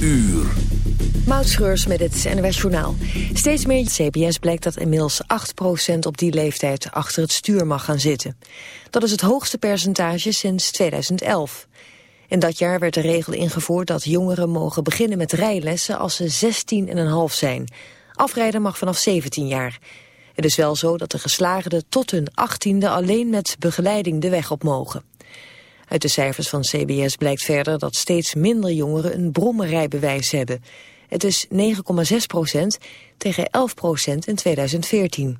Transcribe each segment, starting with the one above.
uur. Moutschreurs met het NWS Journaal. Steeds meer CBS blijkt dat inmiddels 8% op die leeftijd achter het stuur mag gaan zitten. Dat is het hoogste percentage sinds 2011. In dat jaar werd de regel ingevoerd dat jongeren mogen beginnen met rijlessen als ze 16,5 zijn. Afrijden mag vanaf 17 jaar. Het is wel zo dat de geslaagden tot hun 18e alleen met begeleiding de weg op mogen. Uit de cijfers van CBS blijkt verder dat steeds minder jongeren een brommerrijbewijs hebben. Het is 9,6 procent tegen 11 procent in 2014.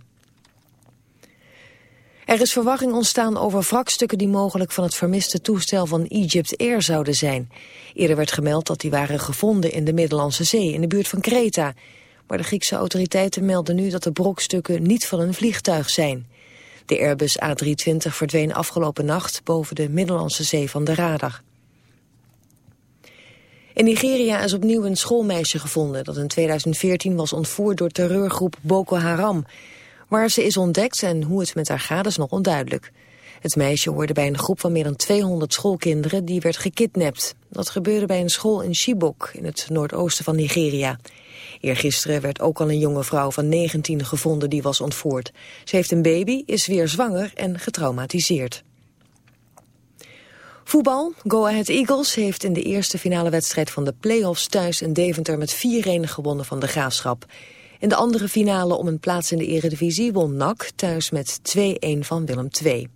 Er is verwachting ontstaan over wrakstukken die mogelijk van het vermiste toestel van Egypt Air zouden zijn. Eerder werd gemeld dat die waren gevonden in de Middellandse Zee, in de buurt van Kreta. Maar de Griekse autoriteiten melden nu dat de brokstukken niet van een vliegtuig zijn. De Airbus A320 verdween afgelopen nacht boven de Middellandse Zee van de radar. In Nigeria is opnieuw een schoolmeisje gevonden dat in 2014 was ontvoerd door terreurgroep Boko Haram. Waar ze is ontdekt en hoe het met haar gaat is nog onduidelijk. Het meisje hoorde bij een groep van meer dan 200 schoolkinderen die werd gekidnapt. Dat gebeurde bij een school in Chibok in het noordoosten van Nigeria. Eergisteren werd ook al een jonge vrouw van 19 gevonden die was ontvoerd. Ze heeft een baby, is weer zwanger en getraumatiseerd. Voetbal. Go Ahead Eagles heeft in de eerste finale wedstrijd van de play-offs thuis in Deventer met 4-1 gewonnen van de Graafschap. In de andere finale om een plaats in de eredivisie won NAC thuis met 2-1 van Willem II.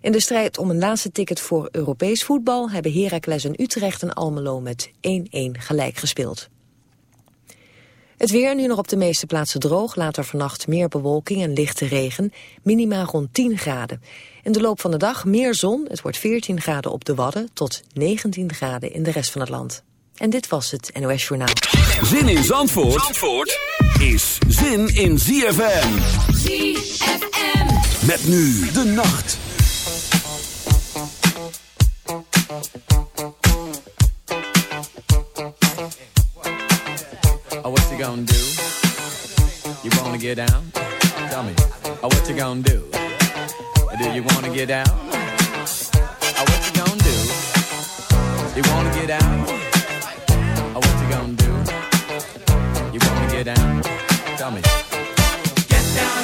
In de strijd om een laatste ticket voor Europees voetbal hebben Heracles en Utrecht en Almelo met 1-1 gelijk gespeeld. Het weer nu nog op de meeste plaatsen droog, later vannacht meer bewolking en lichte regen, minima rond 10 graden. In de loop van de dag meer zon, het wordt 14 graden op de Wadden tot 19 graden in de rest van het land. En dit was het NOS Journaal. Zin in Zandvoort, Zandvoort is zin in ZFM. ZFM. Met nu de nacht. Get down? Tell me. Oh, what you gonna do? Uh, do you wanna get down? Oh, what you gonna do? You wanna get down? Oh, what you gonna do? You wanna get down? Tell me. Get down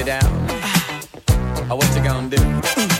You down? Oh, what you gonna do?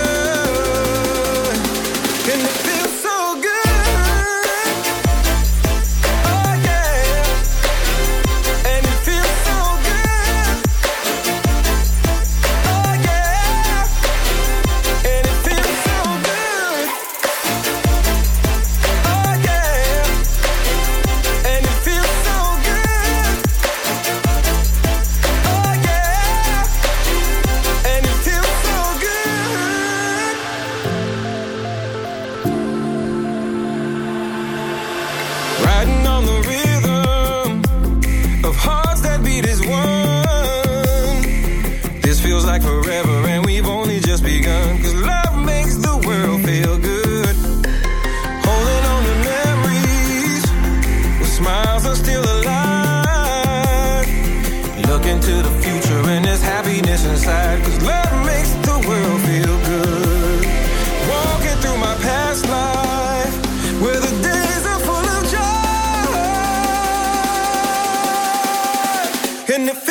And if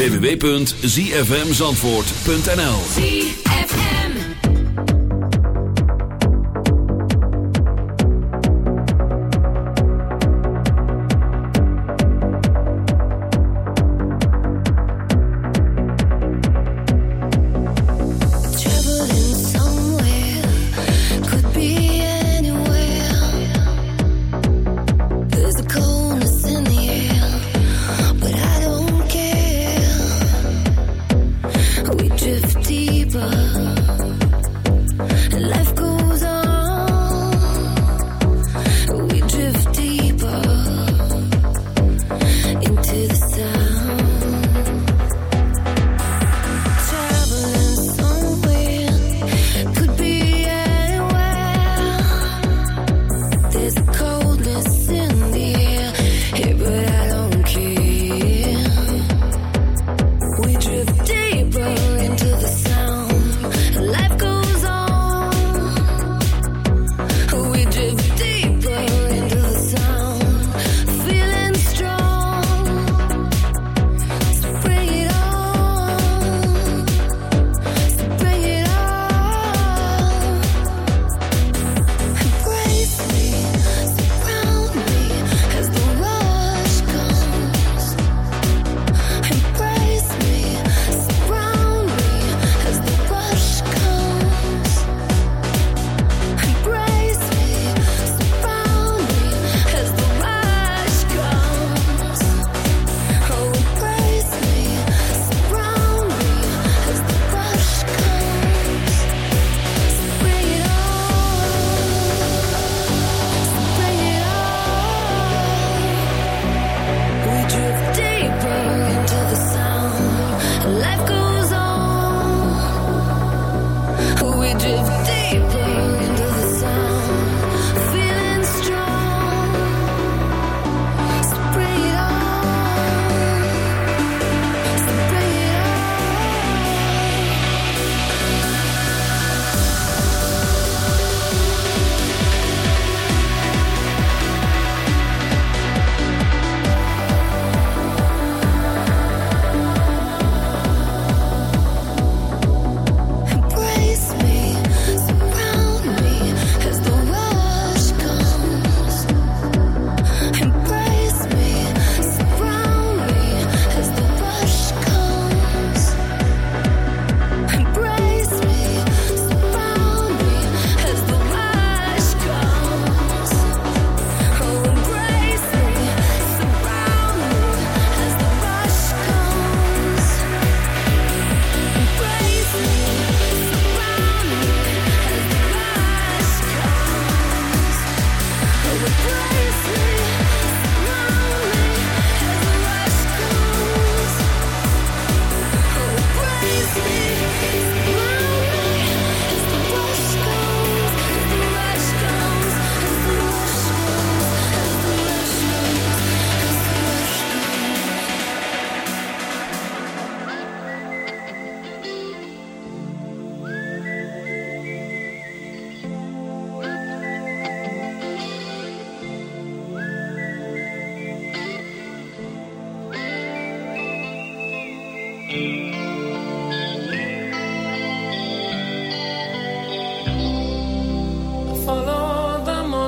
www.zfmzandvoort.nl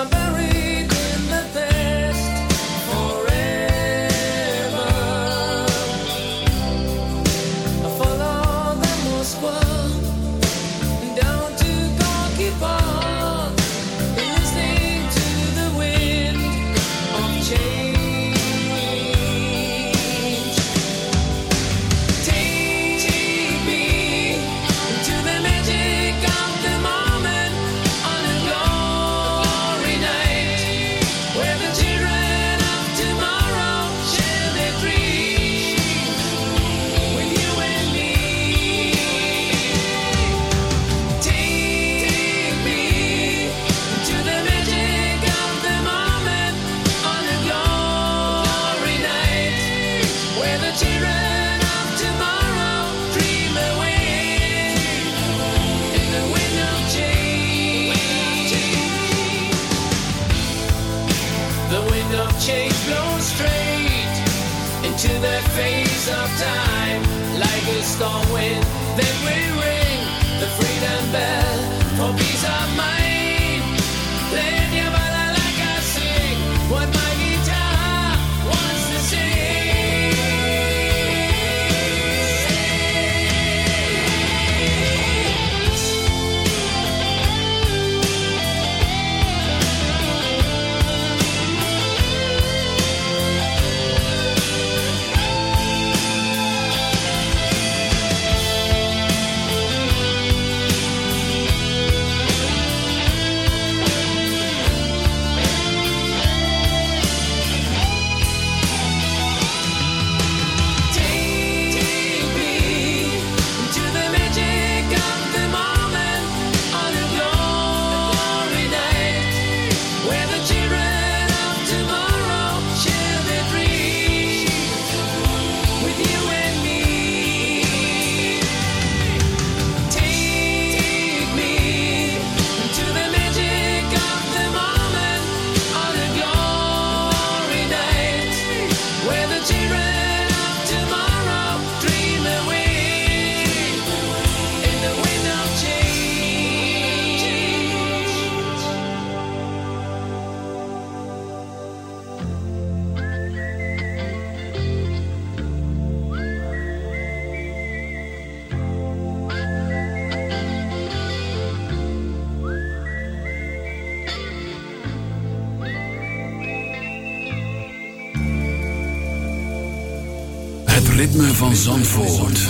I'm very Zandvoort.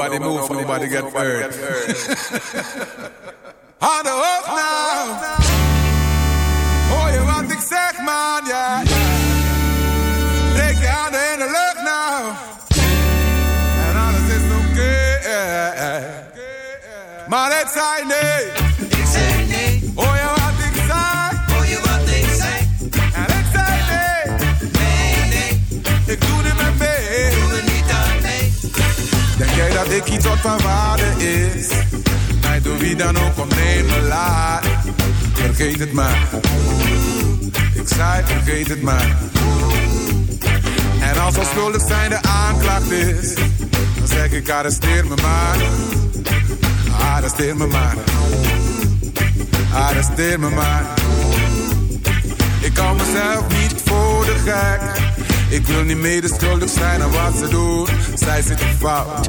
nobody move, for nobody get hurt. Hand up now. Oh, you want to sick, man, yeah. Take your hand and look now. And all this is okay. Man, it's Chinese. ik iets wat van waarde is. Mij door wie dan ook ontnemen laat. Vergeet het maar. Ik zei vergeet het maar. En als al schuldig zijn de aanklacht is. Dan zeg ik arresteer me maar. Arresteer me maar. Arresteer me maar. Ik kan mezelf niet voor de gek. Ik wil niet medeschuldig zijn aan wat ze doen. Zij zitten fout